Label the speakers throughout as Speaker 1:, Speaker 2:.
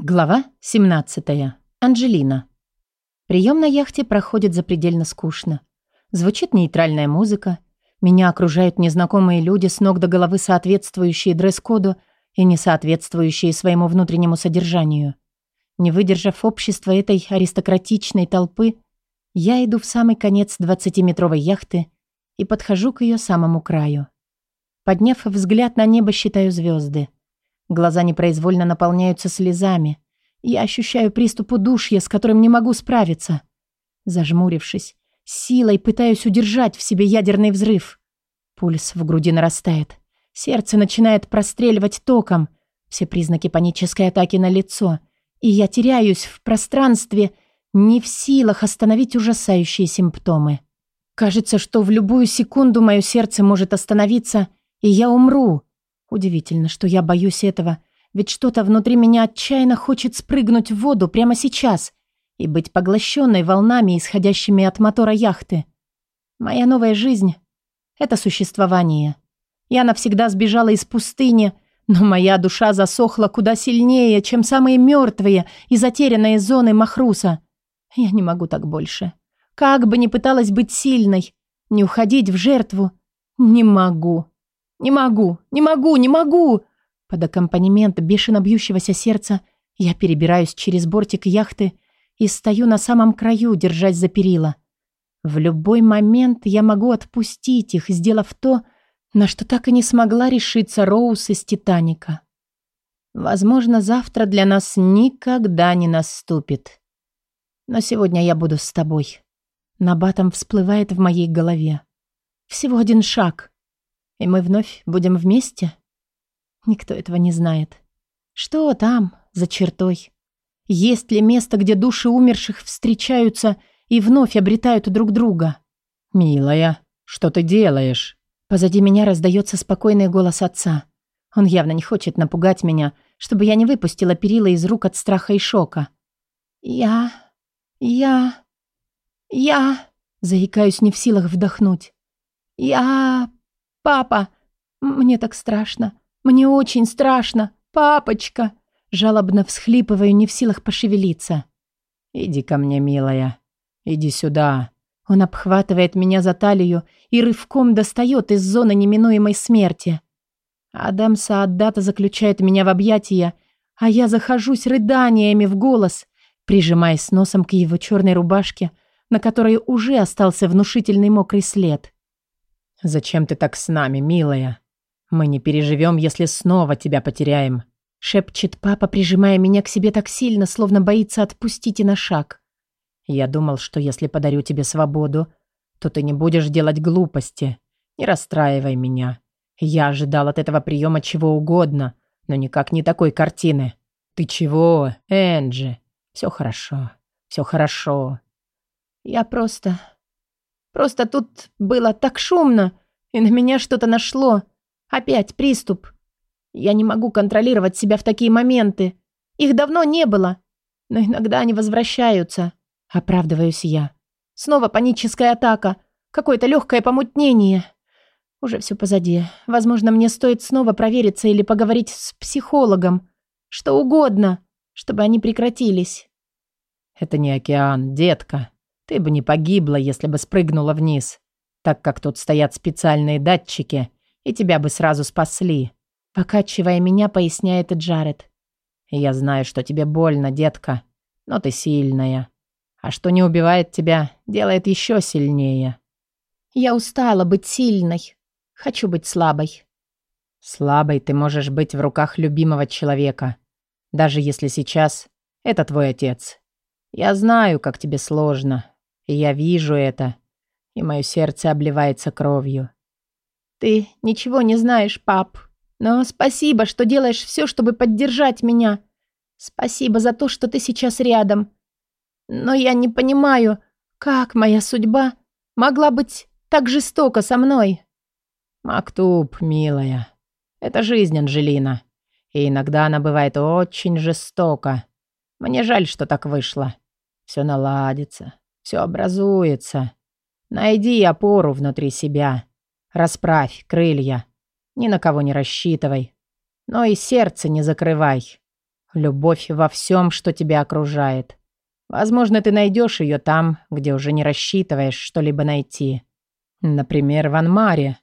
Speaker 1: Глава 17. Анжелина. Прием на яхте проходит запредельно скучно. Звучит нейтральная музыка. Меня окружают незнакомые люди, с ног до головы соответствующие дресс-коду и не соответствующие своему внутреннему содержанию. Не выдержав общества этой аристократичной толпы, я иду в самый конец 20-метровой яхты и подхожу к ее самому краю. Подняв взгляд на небо, считаю звезды. Глаза непроизвольно наполняются слезами. Я ощущаю приступ удушья, с которым не могу справиться. Зажмурившись, силой пытаюсь удержать в себе ядерный взрыв. Пульс в груди нарастает. Сердце начинает простреливать током. Все признаки панической атаки на лицо. И я теряюсь в пространстве, не в силах остановить ужасающие симптомы. Кажется, что в любую секунду мое сердце может остановиться, и я умру. Удивительно, что я боюсь этого, ведь что-то внутри меня отчаянно хочет спрыгнуть в воду прямо сейчас и быть поглощенной волнами, исходящими от мотора яхты. Моя новая жизнь — это существование. Я навсегда сбежала из пустыни, но моя душа засохла куда сильнее, чем самые мертвые и затерянные зоны Махруса. Я не могу так больше. Как бы ни пыталась быть сильной, не уходить в жертву, не могу. «Не могу! Не могу! Не могу!» Под аккомпанемент бешено бьющегося сердца я перебираюсь через бортик яхты и стою на самом краю, держась за перила. В любой момент я могу отпустить их, сделав то, на что так и не смогла решиться Роуз из «Титаника». Возможно, завтра для нас никогда не наступит. Но сегодня я буду с тобой. Набатом всплывает в моей голове. Всего один шаг. И мы вновь будем вместе? Никто этого не знает. Что там, за чертой? Есть ли место, где души умерших встречаются и вновь обретают друг друга?
Speaker 2: «Милая, что ты делаешь?»
Speaker 1: Позади меня раздается спокойный голос отца. Он явно не хочет напугать меня, чтобы я не выпустила перила из рук от страха и шока. «Я... я... я...» Заикаюсь не в силах вдохнуть. «Я... «Папа, мне так страшно. Мне очень страшно. Папочка!» Жалобно всхлипываю, не в силах пошевелиться.
Speaker 2: «Иди ко мне, милая. Иди сюда».
Speaker 1: Он обхватывает меня за талию и рывком достает из зоны неминуемой смерти. Адам Сааддата заключает меня в объятия, а я захожусь рыданиями в голос, прижимаясь носом к его черной рубашке, на которой уже остался внушительный мокрый след.
Speaker 2: «Зачем ты так с нами, милая? Мы не переживем, если снова тебя потеряем», —
Speaker 1: шепчет папа, прижимая меня к себе так сильно, словно боится отпустить и на шаг.
Speaker 2: «Я думал, что если подарю тебе свободу, то ты не будешь делать глупости. Не расстраивай меня. Я ожидал от этого приема чего угодно, но никак не такой картины. Ты чего, Энджи? Все хорошо, все хорошо».
Speaker 1: «Я просто Просто тут было так шумно, и на меня что-то нашло. Опять приступ. Я не могу контролировать себя в такие моменты. Их давно не было, но иногда они возвращаются. Оправдываюсь я. Снова паническая атака. Какое-то легкое помутнение. Уже все позади. Возможно, мне стоит снова провериться или поговорить с психологом. Что угодно, чтобы они прекратились.
Speaker 2: Это не океан, детка. Ты бы не погибла, если бы спрыгнула вниз, так как тут стоят специальные датчики, и тебя бы сразу спасли.
Speaker 1: Покачивая меня, поясняет Джаред.
Speaker 2: Я знаю, что тебе больно, детка, но ты сильная. А что не убивает тебя, делает еще сильнее.
Speaker 1: Я устала быть сильной. Хочу быть слабой.
Speaker 2: Слабой ты можешь быть в руках любимого человека, даже если сейчас это твой отец. Я знаю, как тебе сложно, я вижу это, и мое сердце обливается кровью.
Speaker 1: Ты ничего не знаешь, пап. Но спасибо, что делаешь все, чтобы поддержать меня. Спасибо за то, что ты сейчас рядом. Но я не понимаю, как моя судьба могла быть так жестока со мной.
Speaker 2: Мактуб, милая. Это жизнь, Анжелина. И иногда она бывает очень жестока. Мне жаль, что так вышло. Все наладится. Все образуется. Найди опору внутри себя. Расправь крылья. Ни на кого не рассчитывай. Но и сердце не закрывай. Любовь во всем, что тебя окружает. Возможно, ты найдешь ее там, где уже не рассчитываешь что-либо найти. Например, в Анмаре.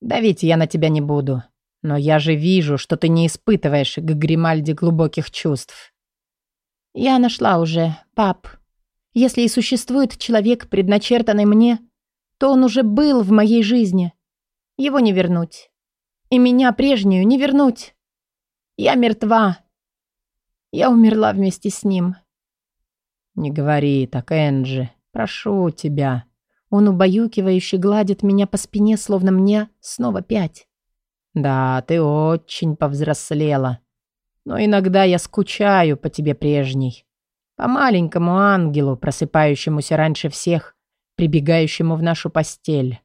Speaker 2: Давить я на тебя не буду. Но я же вижу, что ты не испытываешь к Гримальде глубоких чувств.
Speaker 1: Я нашла уже, пап. Если и существует человек, предначертанный мне, то он уже был в моей жизни. Его не вернуть. И меня прежнюю не вернуть. Я мертва. Я умерла вместе с ним.
Speaker 2: Не говори так, Энджи. Прошу тебя.
Speaker 1: Он убаюкивающе гладит меня по спине, словно мне снова пять.
Speaker 2: Да, ты очень повзрослела. Но иногда я скучаю по тебе прежней. По маленькому ангелу, просыпающемуся раньше всех, прибегающему в нашу постель.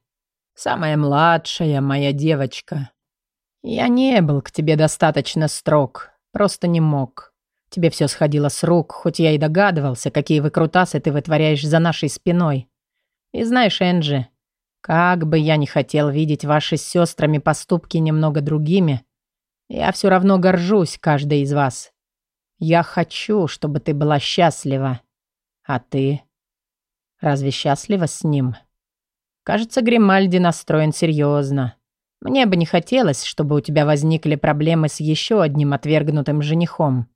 Speaker 2: Самая младшая моя девочка. Я не был к тебе достаточно строг, просто не мог. Тебе все сходило с рук, хоть я и догадывался, какие выкрутасы ты вытворяешь за нашей спиной. И знаешь, Энджи, как бы я ни хотел видеть ваши с сестрами поступки немного другими, я все равно горжусь каждой из вас. Я хочу, чтобы ты была счастлива. А ты? Разве счастлива с ним? Кажется, Гримальди настроен серьезно. Мне бы не хотелось, чтобы у тебя возникли проблемы с еще одним отвергнутым женихом.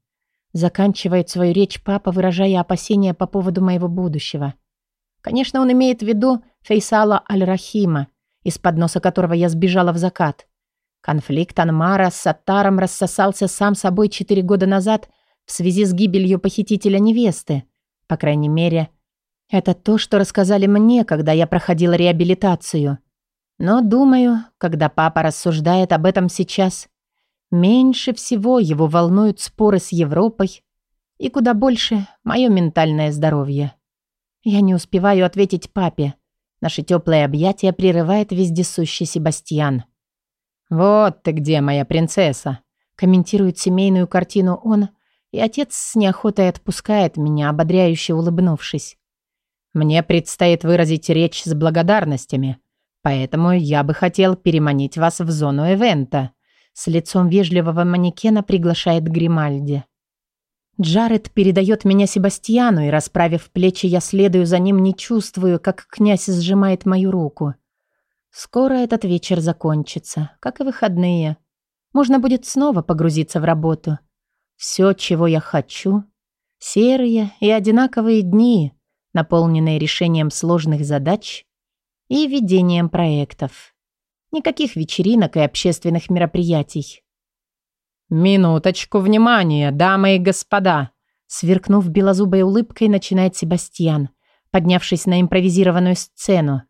Speaker 1: Заканчивает свою речь папа, выражая опасения по поводу моего будущего. Конечно, он имеет в виду Фейсала Аль-Рахима, из-под носа которого я сбежала в закат. Конфликт Анмара с Саттаром рассосался сам собой четыре года назад в связи с гибелью похитителя невесты. По крайней мере, это то, что рассказали мне, когда я проходила реабилитацию. Но, думаю, когда папа рассуждает об этом сейчас, меньше всего его волнуют споры с Европой и куда больше мое ментальное здоровье. Я не успеваю ответить папе. Наше теплое объятие прерывает вездесущий Себастьян.
Speaker 2: «Вот ты где, моя принцесса!»
Speaker 1: Комментирует семейную картину он, и отец с неохотой отпускает меня, ободряюще улыбнувшись.
Speaker 2: «Мне предстоит выразить речь с благодарностями, поэтому я бы хотел переманить вас в зону ивента».
Speaker 1: С лицом вежливого манекена приглашает Гримальди. Джаред передает меня Себастьяну, и, расправив плечи, я следую за ним, не чувствую, как князь сжимает мою руку. Скоро этот вечер закончится, как и выходные. Можно будет снова погрузиться в работу. Все, чего я хочу — серые и одинаковые дни, наполненные решением сложных задач и ведением проектов. Никаких вечеринок и общественных мероприятий.
Speaker 2: «Минуточку внимания, дамы и господа!»
Speaker 1: Сверкнув белозубой улыбкой, начинает Себастьян, поднявшись на импровизированную сцену.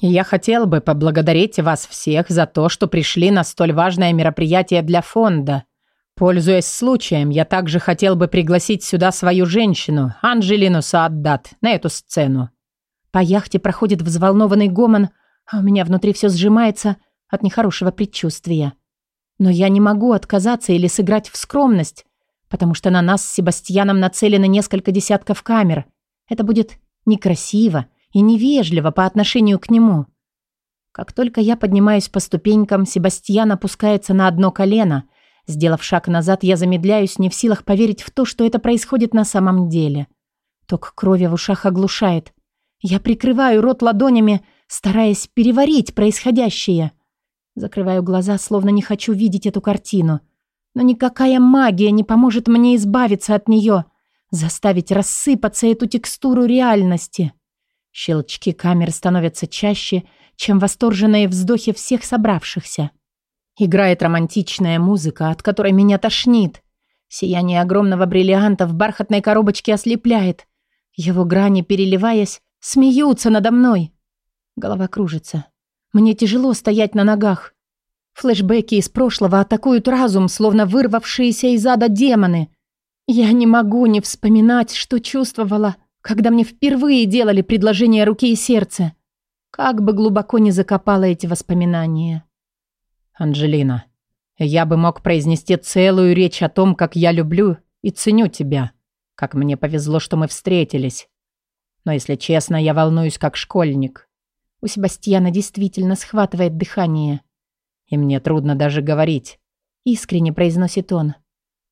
Speaker 2: «Я хотел бы поблагодарить вас всех за то, что пришли на столь важное мероприятие для фонда. Пользуясь случаем, я также хотел бы пригласить сюда свою женщину, Анжелину Сааддат, на эту сцену».
Speaker 1: По яхте проходит взволнованный гомон, а у меня внутри все сжимается от нехорошего предчувствия. Но я не могу отказаться или сыграть в скромность, потому что на нас с Себастьяном нацелены несколько десятков камер. Это будет некрасиво и невежливо по отношению к нему. Как только я поднимаюсь по ступенькам, Себастьян опускается на одно колено. Сделав шаг назад, я замедляюсь, не в силах поверить в то, что это происходит на самом деле. Ток крови в ушах оглушает. Я прикрываю рот ладонями, стараясь переварить происходящее – Закрываю глаза, словно не хочу видеть эту картину. Но никакая магия не поможет мне избавиться от нее, заставить рассыпаться эту текстуру реальности. Щелчки камер становятся чаще, чем восторженные вздохи всех собравшихся. Играет романтичная музыка, от которой меня тошнит. Сияние огромного бриллианта в бархатной коробочке ослепляет. Его грани, переливаясь, смеются надо мной. Голова кружится. Мне тяжело стоять на ногах. Флэшбэки из прошлого атакуют разум, словно вырвавшиеся из ада демоны. Я не могу не вспоминать, что чувствовала, когда мне впервые делали предложение руки и сердца. Как бы глубоко не закопала эти воспоминания.
Speaker 2: «Анджелина, я бы мог произнести целую речь о том, как я люблю и ценю тебя. Как мне повезло, что мы встретились. Но, если честно, я волнуюсь как школьник.
Speaker 1: У Себастьяна действительно схватывает дыхание.
Speaker 2: И мне трудно даже говорить.
Speaker 1: Искренне произносит он.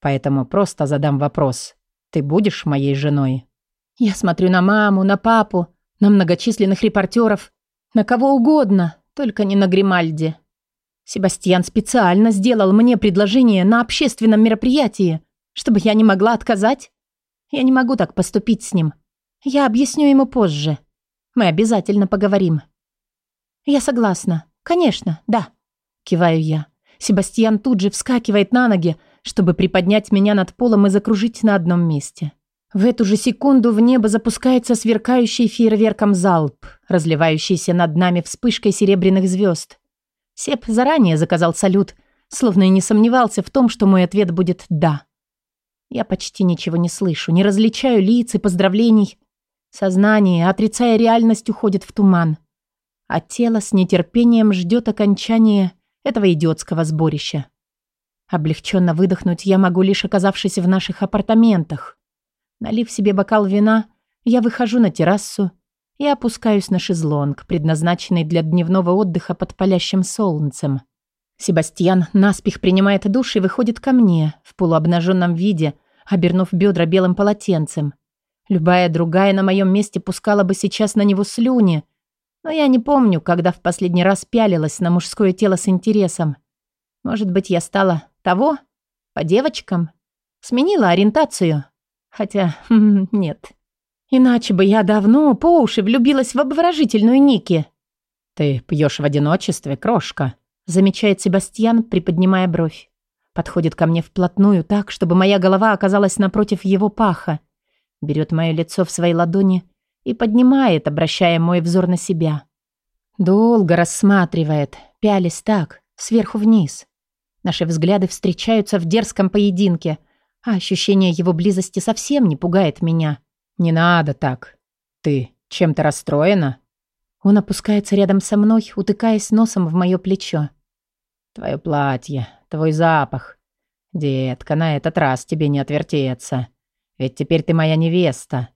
Speaker 2: Поэтому просто задам вопрос. Ты будешь моей женой?»
Speaker 1: Я смотрю на маму, на папу, на многочисленных репортеров, на кого угодно, только не на Гримальди. Себастьян специально сделал мне предложение на общественном мероприятии, чтобы я не могла отказать. Я не могу так поступить с ним. Я объясню ему позже. Мы обязательно поговорим. Я согласна. Конечно, да. Киваю я. Себастьян тут же вскакивает на ноги, чтобы приподнять меня над полом и закружить на одном месте. В эту же секунду в небо запускается сверкающий фейерверком залп, разливающийся над нами вспышкой серебряных звезд. Сеп заранее заказал салют, словно и не сомневался в том, что мой ответ будет «да». Я почти ничего не слышу, не различаю лиц и поздравлений. Сознание, отрицая реальность, уходит в туман. А тело с нетерпением ждет окончания этого идиотского сборища. Облегченно выдохнуть я могу, лишь оказавшись в наших апартаментах. Налив себе бокал вина, я выхожу на террасу и опускаюсь на шезлонг, предназначенный для дневного отдыха под палящим солнцем. Себастьян наспех принимает душ и выходит ко мне в полуобнаженном виде, обернув бедра белым полотенцем. Любая другая на моем месте пускала бы сейчас на него слюни, но я не помню, когда в последний раз пялилась на мужское тело с интересом. Может быть, я стала того? По девочкам? Сменила ориентацию? Хотя, хм, нет. Иначе бы я давно по уши влюбилась в обворожительную Ники.
Speaker 2: «Ты пьешь в одиночестве, крошка», — замечает Себастьян, приподнимая бровь. Подходит ко мне вплотную так, чтобы моя голова оказалась напротив его паха. Берет мое лицо в свои ладони и поднимает, обращая мой взор на себя. Долго рассматривает, пялись так, сверху вниз. Наши взгляды встречаются в дерзком поединке, а ощущение его близости совсем не пугает меня. «Не надо так. Ты чем-то расстроена?» Он опускается рядом со мной, утыкаясь носом в мое плечо. «Твое платье, твой запах. Детка, на этот раз тебе не отвертеться. Ведь теперь ты моя невеста».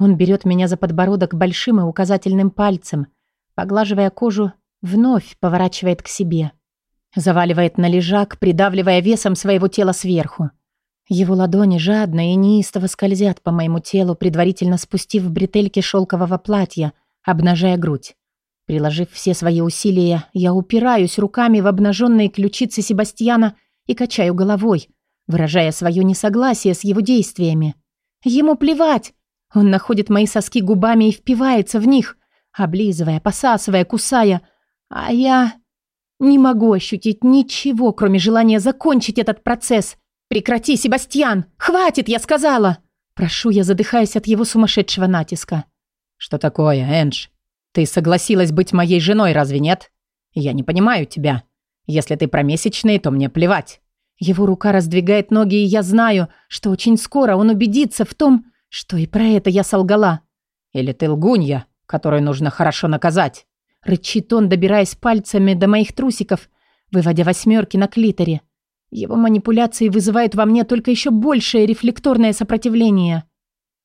Speaker 2: Он берет меня за подбородок большим и указательным пальцем, поглаживая кожу, вновь поворачивает к себе. Заваливает на лежак, придавливая весом своего тела сверху. Его ладони жадно и неистово скользят по моему телу, предварительно спустив бретельки шелкового платья, обнажая грудь. Приложив все свои усилия, я упираюсь руками в обнаженные ключицы Себастьяна и качаю головой, выражая свое несогласие с его действиями. Ему плевать. Он находит мои соски губами и впивается в них, облизывая, посасывая, кусая. А я не могу ощутить ничего, кроме желания закончить этот процесс. «Прекрати, Себастьян! Хватит, я сказала!» Прошу я, задыхаясь от его сумасшедшего натиска. «Что такое, Эндж? Ты согласилась быть моей женой, разве нет? Я не понимаю тебя. Если ты промесячный, то мне плевать».
Speaker 1: Его рука раздвигает ноги, и я знаю, что очень скоро он убедится в том, что и про это я солгала.
Speaker 2: «Или ты лгунья, которую нужно хорошо наказать?»
Speaker 1: Рычит он, добираясь пальцами до моих трусиков, выводя восьмерки на клиторе. Его манипуляции вызывают во мне только еще большее рефлекторное сопротивление.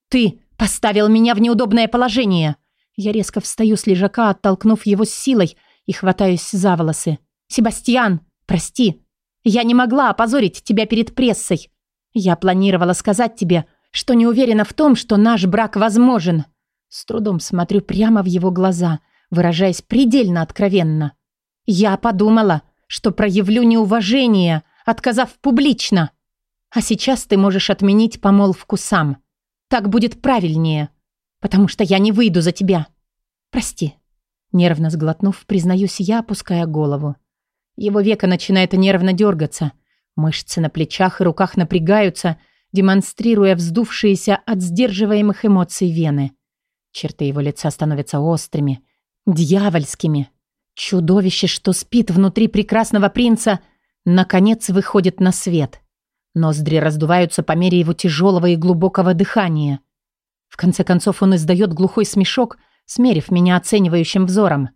Speaker 1: «Ты поставил меня в неудобное положение!» Я резко встаю с лежака, оттолкнув его с силой и хватаюсь за волосы. «Себастьян, прости. Я не могла опозорить тебя перед прессой. Я планировала сказать тебе, что не уверена в том, что наш брак возможен». С трудом смотрю прямо в его глаза, выражаясь предельно откровенно. «Я подумала, что проявлю неуважение, отказав публично. А сейчас ты можешь отменить помолвку сам. Так будет правильнее, потому что я не выйду за тебя. Прости». Нервно сглотнув, признаюсь я, опуская голову. Его века начинает нервно дергаться. Мышцы на плечах и руках напрягаются, демонстрируя вздувшиеся от сдерживаемых эмоций вены. Черты его лица становятся острыми, дьявольскими. Чудовище, что спит внутри прекрасного принца, наконец выходит на свет. Ноздри раздуваются по мере его тяжелого и глубокого дыхания. В конце концов он издает глухой смешок, смерив меня оценивающим взором.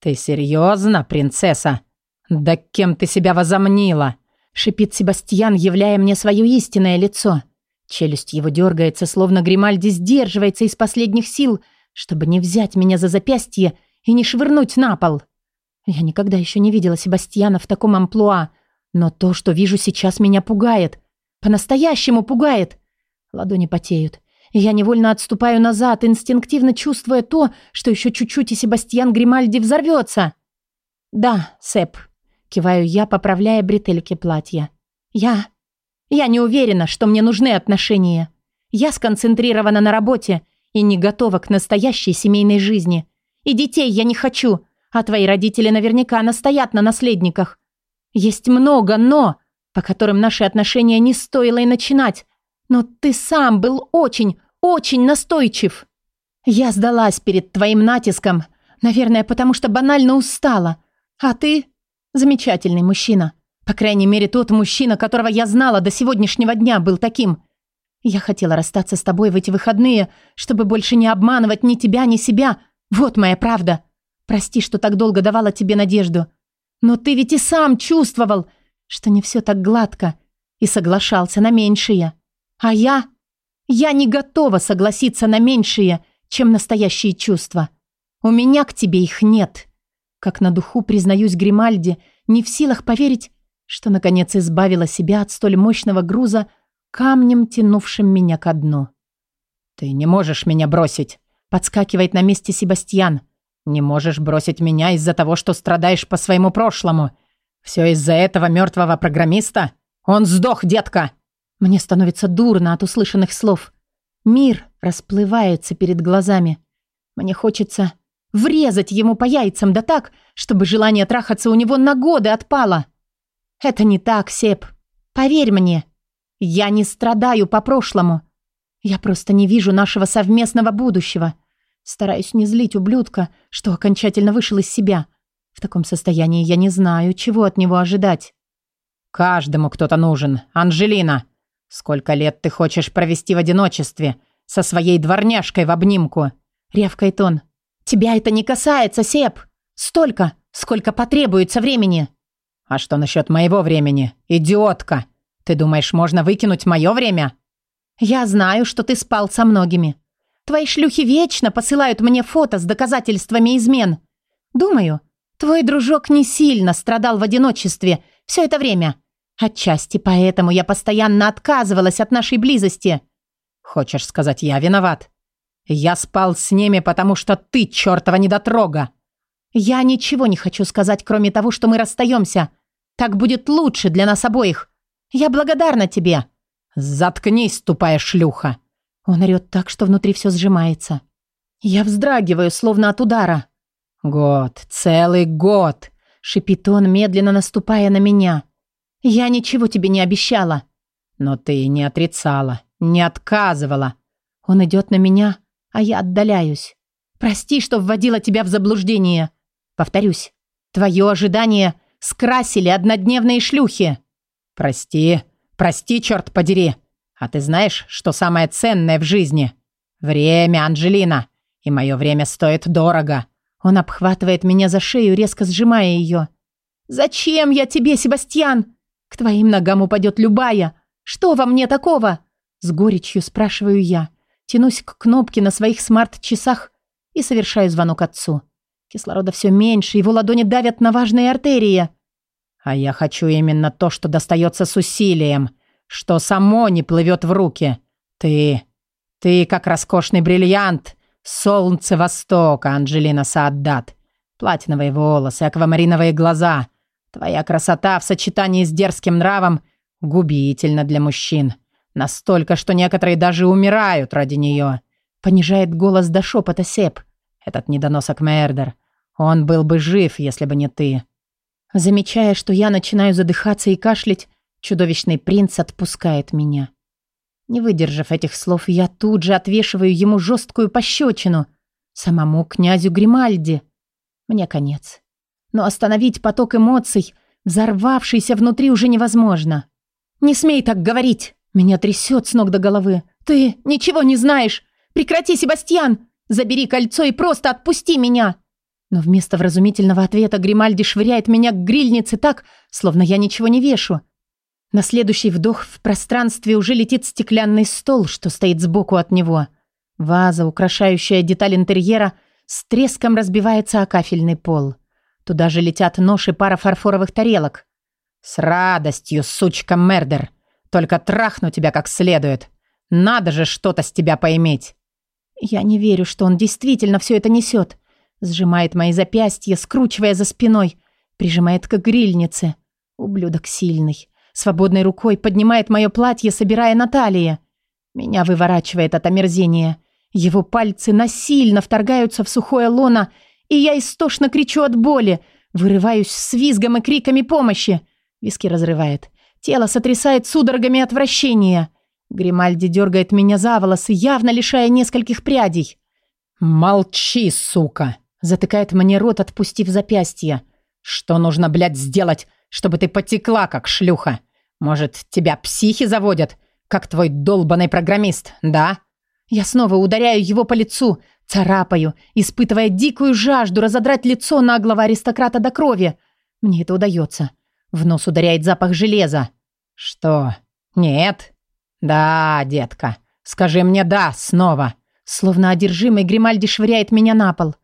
Speaker 2: «Ты серьезно, принцесса? Да кем ты себя возомнила?»
Speaker 1: шипит Себастьян, являя мне свое истинное лицо. Челюсть его дергается, словно Гримальди сдерживается из последних сил, чтобы не взять меня за запястье и не швырнуть на пол. Я никогда еще не видела Себастьяна в таком амплуа, но то, что вижу сейчас, меня пугает. По-настоящему пугает. Ладони потеют. Я невольно отступаю назад, инстинктивно чувствуя то, что еще чуть-чуть и Себастьян Гримальди взорвется. «Да, Сэп», — киваю я, поправляя бретельки платья. «Я... я не уверена, что мне нужны отношения. Я сконцентрирована на работе и не готова к настоящей семейной жизни. И детей я не хочу, а твои родители наверняка настоят на наследниках. Есть много «но», по которым наши отношения не стоило и начинать. Но ты сам был очень, очень настойчив. Я сдалась перед твоим натиском, наверное, потому что банально устала. А ты замечательный мужчина. По крайней мере, тот мужчина, которого я знала до сегодняшнего дня, был таким. Я хотела расстаться с тобой в эти выходные, чтобы больше не обманывать ни тебя, ни себя. Вот моя правда. Прости, что так долго давала тебе надежду. Но ты ведь и сам чувствовал, что не все так гладко, и соглашался на меньшее. А я... Я не готова согласиться на меньшее, чем настоящие чувства. У меня к тебе их нет. Как на духу признаюсь Гримальди, не в силах поверить, что наконец избавила себя от столь мощного груза, камнем тянувшим меня ко дну.
Speaker 2: «Ты не можешь меня бросить», — подскакивает на месте Себастьян. «Не можешь бросить меня из-за того, что страдаешь по своему прошлому. Все из-за этого мертвого программиста? Он сдох, детка!»
Speaker 1: Мне становится дурно от услышанных слов. Мир расплывается перед глазами. Мне хочется врезать ему по яйцам, да так, чтобы желание трахаться у него на годы отпало. Это не так, Сеп. Поверь мне, я не страдаю по прошлому. Я просто не вижу нашего совместного будущего. Стараюсь не злить ублюдка, что окончательно вышел из себя. В таком состоянии я не знаю, чего от него ожидать.
Speaker 2: «Каждому кто-то нужен. Анжелина, сколько лет ты хочешь провести в одиночестве со своей дворняжкой в обнимку?»
Speaker 1: Рявкает он. «Тебя это не касается, Сеп. Столько, сколько потребуется времени».
Speaker 2: «А что насчет моего времени, идиотка? Ты думаешь, можно выкинуть мое время?»
Speaker 1: «Я знаю, что ты спал со многими. Твои шлюхи вечно посылают мне фото с доказательствами измен. Думаю, твой дружок не сильно страдал в одиночестве все это время. Отчасти поэтому я постоянно отказывалась от нашей близости».
Speaker 2: «Хочешь сказать, я виноват? Я спал с ними, потому что ты чертова недотрога!»
Speaker 1: «Я ничего не хочу сказать, кроме того, что мы расстаемся. Так будет лучше для нас обоих. Я благодарна тебе».
Speaker 2: «Заткнись, тупая шлюха!»
Speaker 1: Он орёт так, что внутри все сжимается. Я вздрагиваю, словно от удара.
Speaker 2: «Год, целый год!» — шипит он, медленно наступая на меня.
Speaker 1: «Я ничего тебе не обещала».
Speaker 2: «Но ты не отрицала, не отказывала».
Speaker 1: Он идет на меня, а я отдаляюсь. «Прости, что вводила тебя в заблуждение. Повторюсь, твое ожидание скрасили однодневные шлюхи».
Speaker 2: «Прости, прости, черт подери. А ты знаешь, что самое ценное в жизни? Время, Анжелина. И мое время стоит дорого».
Speaker 1: Он обхватывает меня за шею, резко сжимая ее. «Зачем я тебе, Себастьян? К твоим ногам упадет любая. Что во мне такого?» С горечью спрашиваю я. Тянусь к кнопке на своих смарт-часах и совершаю звонок отцу. Кислорода все меньше, его ладони давят на важные артерии.
Speaker 2: А я хочу именно то, что достается с усилием, что само не плывет в руки. Ты... ты как роскошный бриллиант. Солнце Востока, Анджелина Сааддат. Платиновые волосы, аквамариновые глаза. Твоя красота в сочетании с дерзким нравом губительна для мужчин. Настолько, что некоторые даже умирают ради нее.
Speaker 1: Понижает голос до шепота Сеп.
Speaker 2: Этот недоносок Мердер. Он был бы жив, если бы не ты.
Speaker 1: Замечая, что я начинаю задыхаться и кашлять, чудовищный принц отпускает меня. Не выдержав этих слов, я тут же отвешиваю ему жесткую пощечину. Самому князю Гримальди. Мне конец. Но остановить поток эмоций, взорвавшийся внутри, уже невозможно. «Не смей так говорить!» Меня трясет с ног до головы. «Ты ничего не знаешь! Прекрати, Себастьян! Забери кольцо и просто отпусти меня!» Но вместо вразумительного ответа Гримальди швыряет меня к грильнице так, словно я ничего не вешу. На следующий вдох в пространстве уже летит стеклянный стол, что стоит сбоку от него. Ваза, украшающая деталь интерьера, с треском разбивается о кафельный пол. Туда же летят нож и пара фарфоровых тарелок.
Speaker 2: «С радостью, сучка Мердер! Только трахну тебя как следует. Надо же что-то с тебя поиметь.
Speaker 1: Я не верю, что он действительно все это несет. Сжимает мои запястья, скручивая за спиной. Прижимает к грильнице. Ублюдок сильный. Свободной рукой поднимает мое платье, собирая на талии. Меня выворачивает от омерзения. Его пальцы насильно вторгаются в сухое лоно, и я истошно кричу от боли, вырываюсь с визгом и криками помощи. Виски разрывает. Тело сотрясает судорогами отвращения. Гримальди дергает меня за волосы, явно лишая нескольких прядей.
Speaker 2: «Молчи, сука!» Затыкает мне рот, отпустив запястье. «Что нужно, блядь, сделать, чтобы ты потекла, как шлюха? Может, тебя психи заводят, как твой долбанный программист, да?»
Speaker 1: Я снова ударяю его по лицу, царапаю, испытывая дикую жажду разодрать лицо наглого аристократа до крови. Мне это удается. В нос ударяет запах железа.
Speaker 2: «Что? Нет?» «Да, детка. Скажи мне «да» снова».
Speaker 1: Словно одержимый Гримальди швыряет меня на пол.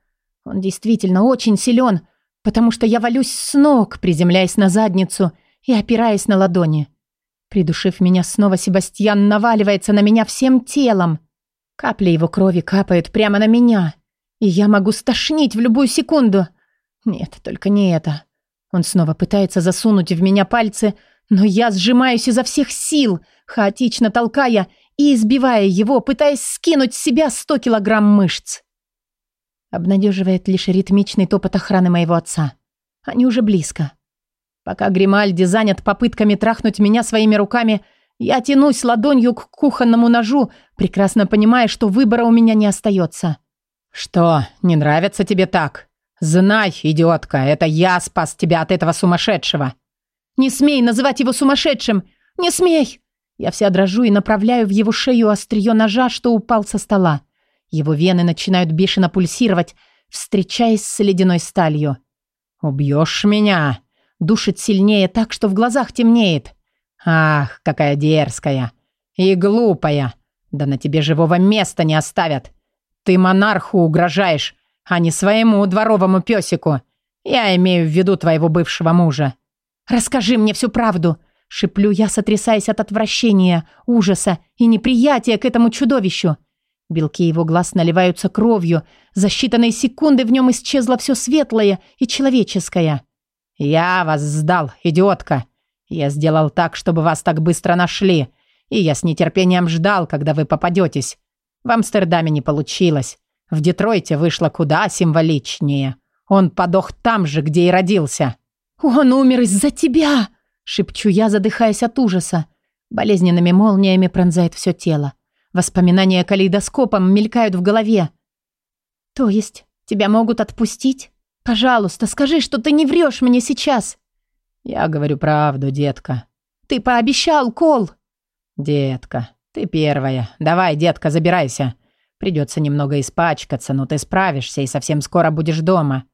Speaker 1: Он действительно очень силен, потому что я валюсь с ног, приземляясь на задницу и опираясь на ладони. Придушив меня снова, Себастьян наваливается на меня всем телом. Капли его крови капают прямо на меня, и я могу стошнить в любую секунду. Нет, только не это. Он снова пытается засунуть в меня пальцы, но я сжимаюсь изо всех сил, хаотично толкая и избивая его, пытаясь скинуть с себя сто килограмм мышц. Обнадеживает лишь ритмичный топот охраны моего отца. Они уже близко. Пока Гримальди занят попытками трахнуть меня своими руками, я тянусь ладонью к кухонному ножу, прекрасно понимая, что выбора у меня не остается.
Speaker 2: «Что, не нравится тебе так? Знай, идиотка, это я спас тебя от этого сумасшедшего!»
Speaker 1: «Не смей называть его сумасшедшим! Не смей!» Я вся дрожу и направляю в его шею острие ножа, что упал со стола. Его вены начинают бешено пульсировать, встречаясь с ледяной сталью.
Speaker 2: «Убьешь меня!» Душит сильнее так, что в глазах темнеет. «Ах, какая дерзкая! И глупая! Да на тебе живого места не оставят! Ты монарху угрожаешь, а не своему дворовому песику! Я имею в виду твоего бывшего мужа!»
Speaker 1: «Расскажи мне всю правду!» Шиплю я, сотрясаясь от отвращения, ужаса и неприятия к этому чудовищу. Белки его глаз наливаются кровью. За считанные секунды в нем исчезло все светлое и человеческое.
Speaker 2: «Я вас сдал, идиотка. Я сделал так, чтобы вас так быстро нашли. И я с нетерпением ждал, когда вы попадетесь. В Амстердаме не получилось. В Детройте вышло куда символичнее. Он подох там же, где и родился».
Speaker 1: «Он умер из-за тебя!» Шепчу я, задыхаясь от ужаса. Болезненными молниями пронзает все тело. Воспоминания калейдоскопом мелькают в голове. «То есть тебя могут отпустить? Пожалуйста, скажи, что ты не врешь мне сейчас!»
Speaker 2: «Я говорю правду, детка».
Speaker 1: «Ты пообещал, Кол!»
Speaker 2: «Детка, ты первая. Давай, детка, забирайся. Придется немного испачкаться, но ты справишься и совсем скоро будешь дома».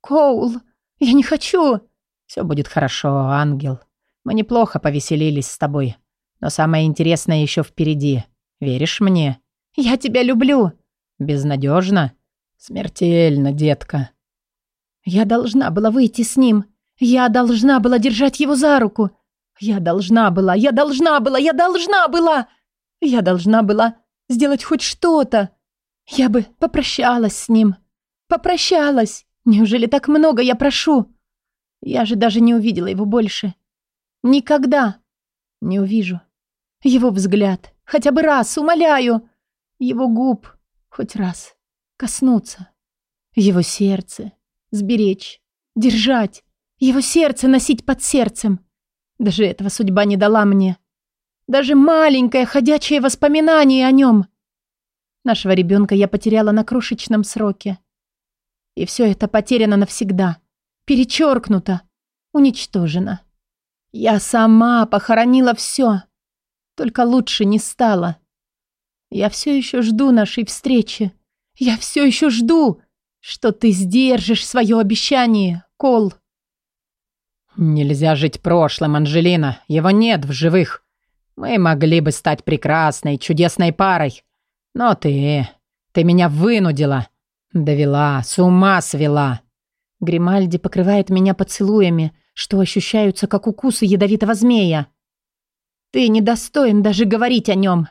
Speaker 1: «Коул, я не хочу!»
Speaker 2: «Все будет хорошо, ангел. Мы неплохо повеселились с тобой. Но самое интересное еще впереди. Веришь мне?»
Speaker 1: «Я тебя люблю!»
Speaker 2: «Безнадежно?» «Смертельно, детка!»
Speaker 1: «Я должна была выйти с ним. Я должна была держать его за руку. Я должна была, я должна была, я должна была! Я должна была сделать хоть что-то. Я бы попрощалась с ним. Попрощалась. Неужели так много я прошу? Я же даже не увидела его больше. Никогда не увижу. Его взгляд, Хотя бы раз, умоляю. Его губ хоть раз коснуться. Его сердце сберечь, держать. Его сердце носить под сердцем. Даже этого судьба не дала мне. Даже маленькое ходячее воспоминание о нем. Нашего ребенка я потеряла на крошечном сроке. И все это потеряно навсегда. Перечеркнуто. Уничтожено. Я сама похоронила все. Только лучше не стало. Я все еще жду нашей встречи. Я все еще жду, что ты сдержишь свое обещание, Кол.
Speaker 2: Нельзя жить прошлым, Анжелина. Его нет в живых. Мы могли бы стать прекрасной, чудесной парой. Но ты... Ты меня вынудила. Довела, с ума свела.
Speaker 1: Гримальди покрывает меня поцелуями, что ощущаются как укусы ядовитого змея. Ты недостоин даже говорить о нем.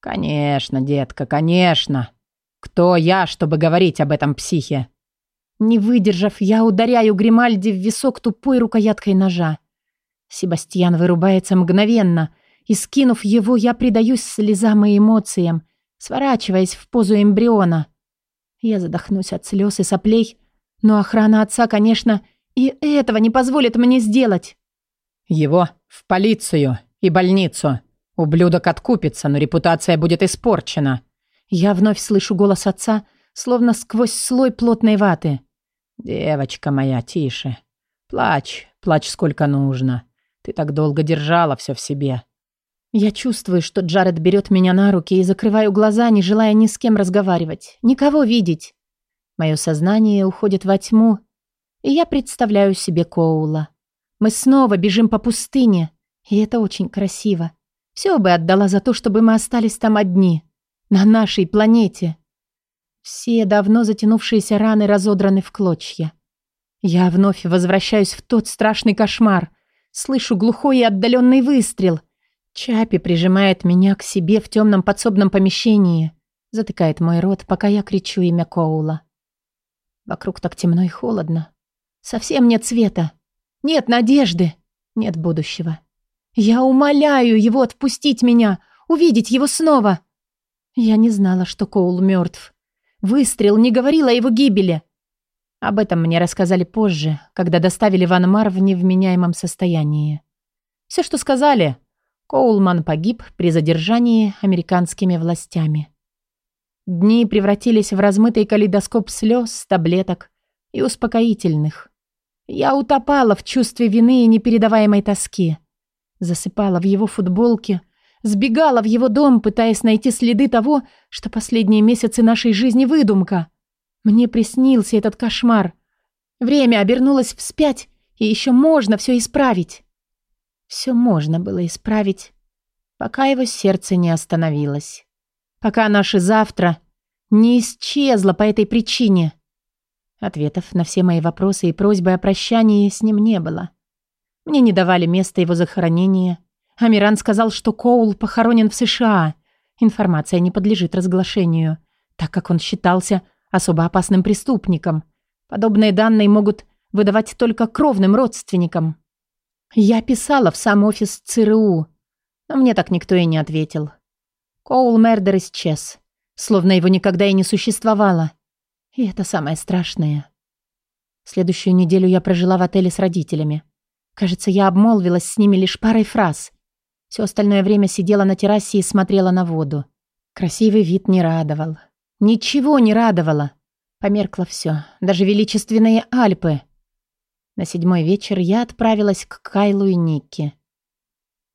Speaker 2: Конечно, детка, конечно. Кто я, чтобы говорить об этом психе?
Speaker 1: Не выдержав, я ударяю Гримальди в висок тупой рукояткой ножа. Себастьян вырубается мгновенно, и, скинув его, я предаюсь слезам и эмоциям, сворачиваясь в позу эмбриона. Я задохнусь от слез и соплей, но охрана отца, конечно, и этого не позволит мне сделать.
Speaker 2: Его в полицию и больницу. Ублюдок откупится, но репутация будет испорчена.
Speaker 1: Я вновь слышу голос отца, словно сквозь слой плотной ваты.
Speaker 2: «Девочка моя, тише. Плачь, плачь сколько нужно. Ты так долго держала все в себе».
Speaker 1: Я чувствую, что Джаред берет меня на руки и закрываю глаза, не желая ни с кем разговаривать, никого видеть. Мое сознание уходит во тьму, и я представляю себе Коула. Мы снова бежим по пустыне, и это очень красиво. Все бы отдала за то, чтобы мы остались там одни, на нашей планете. Все давно затянувшиеся раны разодраны в клочья. Я вновь возвращаюсь в тот страшный кошмар. Слышу глухой и отдаленный выстрел. Чапи прижимает меня к себе в темном подсобном помещении. Затыкает мой рот, пока я кричу имя Коула. Вокруг так темно и холодно. Совсем нет света. Нет надежды. Нет будущего. Я умоляю его отпустить меня, увидеть его снова. Я не знала, что Коул мертв. Выстрел не говорил о его гибели. Об этом мне рассказали позже, когда доставили Ван Мар в невменяемом состоянии. Все, что сказали, Коулман погиб при задержании американскими властями. Дни превратились в размытый калейдоскоп слез, таблеток и успокоительных. Я утопала в чувстве вины и непередаваемой тоски. Засыпала в его футболке, Сбегала в его дом, пытаясь найти следы того, что последние месяцы нашей жизни выдумка. Мне приснился этот кошмар. Время обернулось вспять, и еще можно все исправить. Все можно было исправить, пока его сердце не остановилось. Пока наше завтра не исчезло по этой причине. Ответов на все мои вопросы и просьбы о прощании с ним не было. Мне не давали места его захоронения — Амиран сказал, что Коул похоронен в США. Информация не подлежит разглашению, так как он считался особо опасным преступником. Подобные данные могут выдавать только кровным родственникам. Я писала в сам офис ЦРУ, но мне так никто и не ответил. Коул Мердер исчез, словно его никогда и не существовало. И это самое страшное. Следующую неделю я прожила в отеле с родителями. Кажется, я обмолвилась с ними лишь парой фраз. Все остальное время сидела на террасе и смотрела на воду. Красивый вид не радовал. Ничего не радовало. Померкло все, даже величественные Альпы. На седьмой вечер я отправилась к Кайлу и Никке.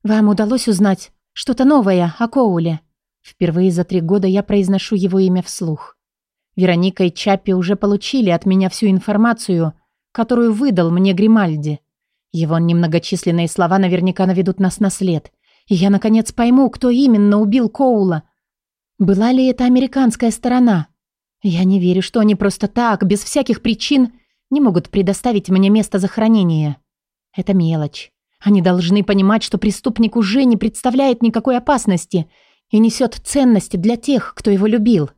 Speaker 1: «Вам удалось узнать что-то новое о Коуле?» Впервые за три года я произношу его имя вслух. Вероника и Чаппи уже получили от меня всю информацию, которую выдал мне Гримальди. Его немногочисленные слова наверняка наведут нас на след. И я, наконец, пойму, кто именно убил Коула. Была ли это американская сторона? Я не верю, что они просто так, без всяких причин, не могут предоставить мне место захоронения. Это мелочь. Они должны понимать, что преступник уже не представляет никакой опасности и несет ценности для тех, кто его любил.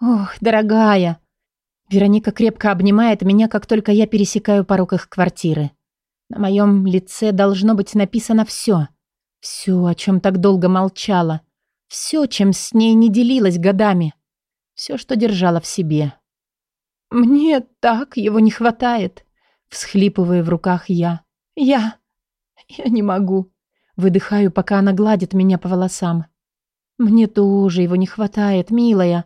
Speaker 1: Ох, дорогая. Вероника крепко обнимает меня, как только я пересекаю порог их квартиры. На моем лице должно быть написано все. Все, о чем так долго молчала. Все, чем с ней не делилась годами. Все, что держала в себе. «Мне так его не хватает», — всхлипывая в руках я. «Я... я не могу». Выдыхаю, пока она гладит меня по волосам. «Мне тоже его не хватает, милая.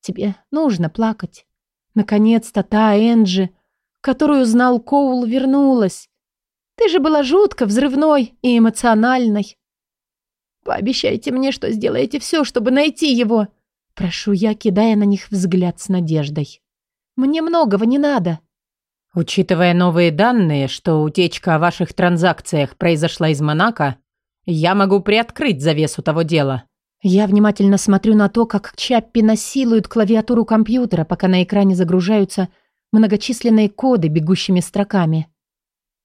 Speaker 1: Тебе нужно плакать. Наконец-то та Энджи, которую знал Коул, вернулась. Ты же была жутко взрывной и эмоциональной. Пообещайте мне, что сделаете все, чтобы найти его. Прошу я, кидая на них взгляд с надеждой. Мне многого не надо.
Speaker 2: Учитывая новые данные, что утечка о ваших транзакциях произошла из Монако, я могу приоткрыть завесу того дела.
Speaker 1: Я внимательно смотрю на то, как Чаппи насилует клавиатуру компьютера, пока на экране загружаются многочисленные коды бегущими строками.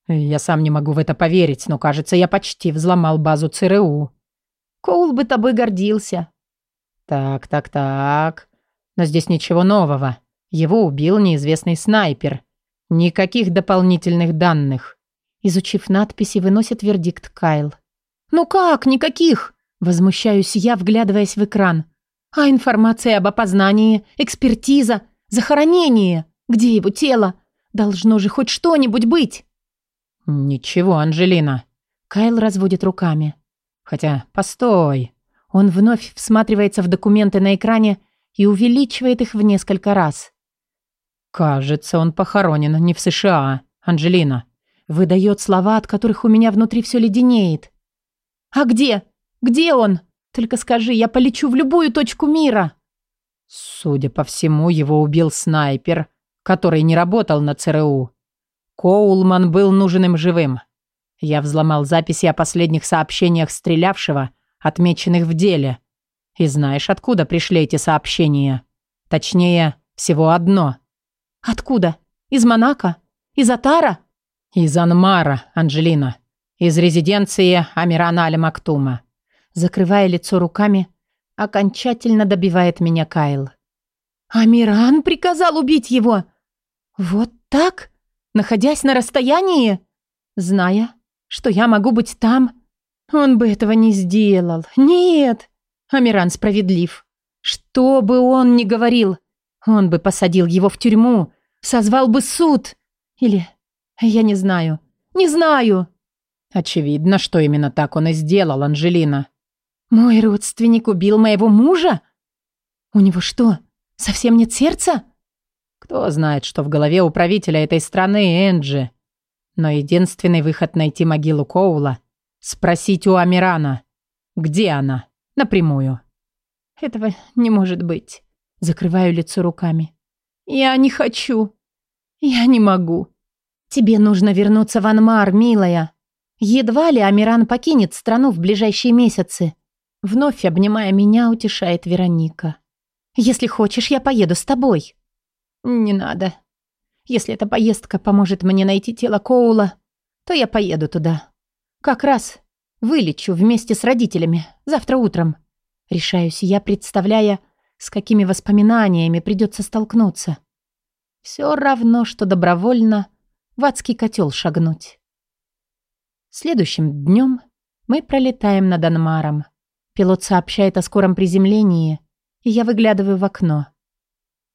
Speaker 2: Я сам не могу в это поверить, но, кажется, я почти взломал базу ЦРУ.
Speaker 1: Коул бы тобой гордился.
Speaker 2: Так, так, так. Но здесь ничего нового. Его убил неизвестный снайпер. Никаких дополнительных данных.
Speaker 1: Изучив надписи, выносит вердикт Кайл. «Ну как, никаких?» Возмущаюсь я, вглядываясь в экран. «А информация об опознании, экспертиза, захоронение? Где его тело? Должно же хоть что-нибудь быть!»
Speaker 2: «Ничего, Анжелина».
Speaker 1: Кайл разводит руками.
Speaker 2: «Хотя, постой».
Speaker 1: Он вновь всматривается в документы на экране и увеличивает их в несколько раз.
Speaker 2: «Кажется, он похоронен не в США, Анжелина».
Speaker 1: Выдает слова, от которых у меня внутри все леденеет. «А где? Где он? Только скажи, я полечу в любую точку мира».
Speaker 2: Судя по всему, его убил снайпер, который не работал на ЦРУ. Коулман был нужен им живым. Я взломал записи о последних сообщениях стрелявшего, отмеченных в деле. И знаешь, откуда пришли эти сообщения? Точнее, всего одно.
Speaker 1: Откуда? Из Монако? Из Атара?
Speaker 2: Из Анмара, Анжелина. Из резиденции Амирана Аль-Мактума.
Speaker 1: Закрывая лицо руками, окончательно добивает меня Кайл. «Амиран приказал убить его? Вот так? Находясь на расстоянии? Зная, что я могу быть там? Он бы этого не сделал. Нет!» Амиран справедлив. Что бы он ни говорил, он бы посадил его в тюрьму, созвал бы суд. Или... Я не знаю. Не знаю.
Speaker 2: Очевидно, что именно так он и сделал, Анжелина.
Speaker 1: Мой родственник убил моего мужа? У него что, совсем нет сердца?
Speaker 2: Кто знает, что в голове у правителя этой страны Энджи. Но единственный выход найти могилу Коула — спросить у Амирана, где она. Напрямую.
Speaker 1: Этого не может быть. Закрываю лицо руками. Я не хочу. Я не могу. Тебе нужно вернуться в Анмар, милая. Едва ли Амиран покинет страну в ближайшие месяцы. Вновь обнимая меня, утешает Вероника. Если хочешь, я поеду с тобой. Не надо. Если эта поездка поможет мне найти тело Коула, то я поеду туда. Как раз Вылечу вместе с родителями. Завтра утром. Решаюсь я, представляя, с какими воспоминаниями придется столкнуться. Все равно, что добровольно в адский котел шагнуть. Следующим днем мы пролетаем над Анмаром. Пилот сообщает о скором приземлении, и я выглядываю в окно.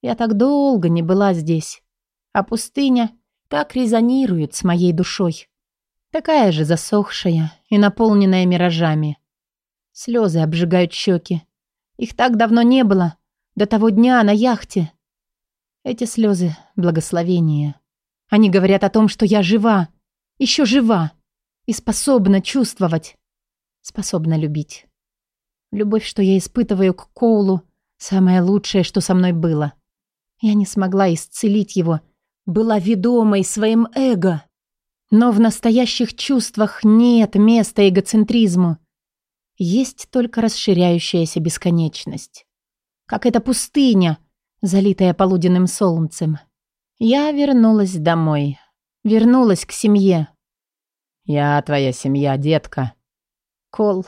Speaker 1: Я так долго не была здесь, а пустыня так резонирует с моей душой. Такая же засохшая и наполненная миражами. Слезы обжигают щеки. Их так давно не было, до того дня на яхте. Эти слезы — благословение. Они говорят о том, что я жива, еще жива и способна чувствовать, способна любить. Любовь, что я испытываю к Коулу, самое лучшее, что со мной было. Я не смогла исцелить его, была ведомой своим эго. Но в настоящих чувствах нет места эгоцентризму. Есть только расширяющаяся бесконечность. Как эта пустыня, залитая полуденным солнцем. Я вернулась домой. Вернулась к семье.
Speaker 2: «Я твоя семья, детка».
Speaker 1: «Кол,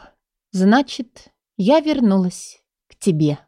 Speaker 1: значит, я вернулась к тебе».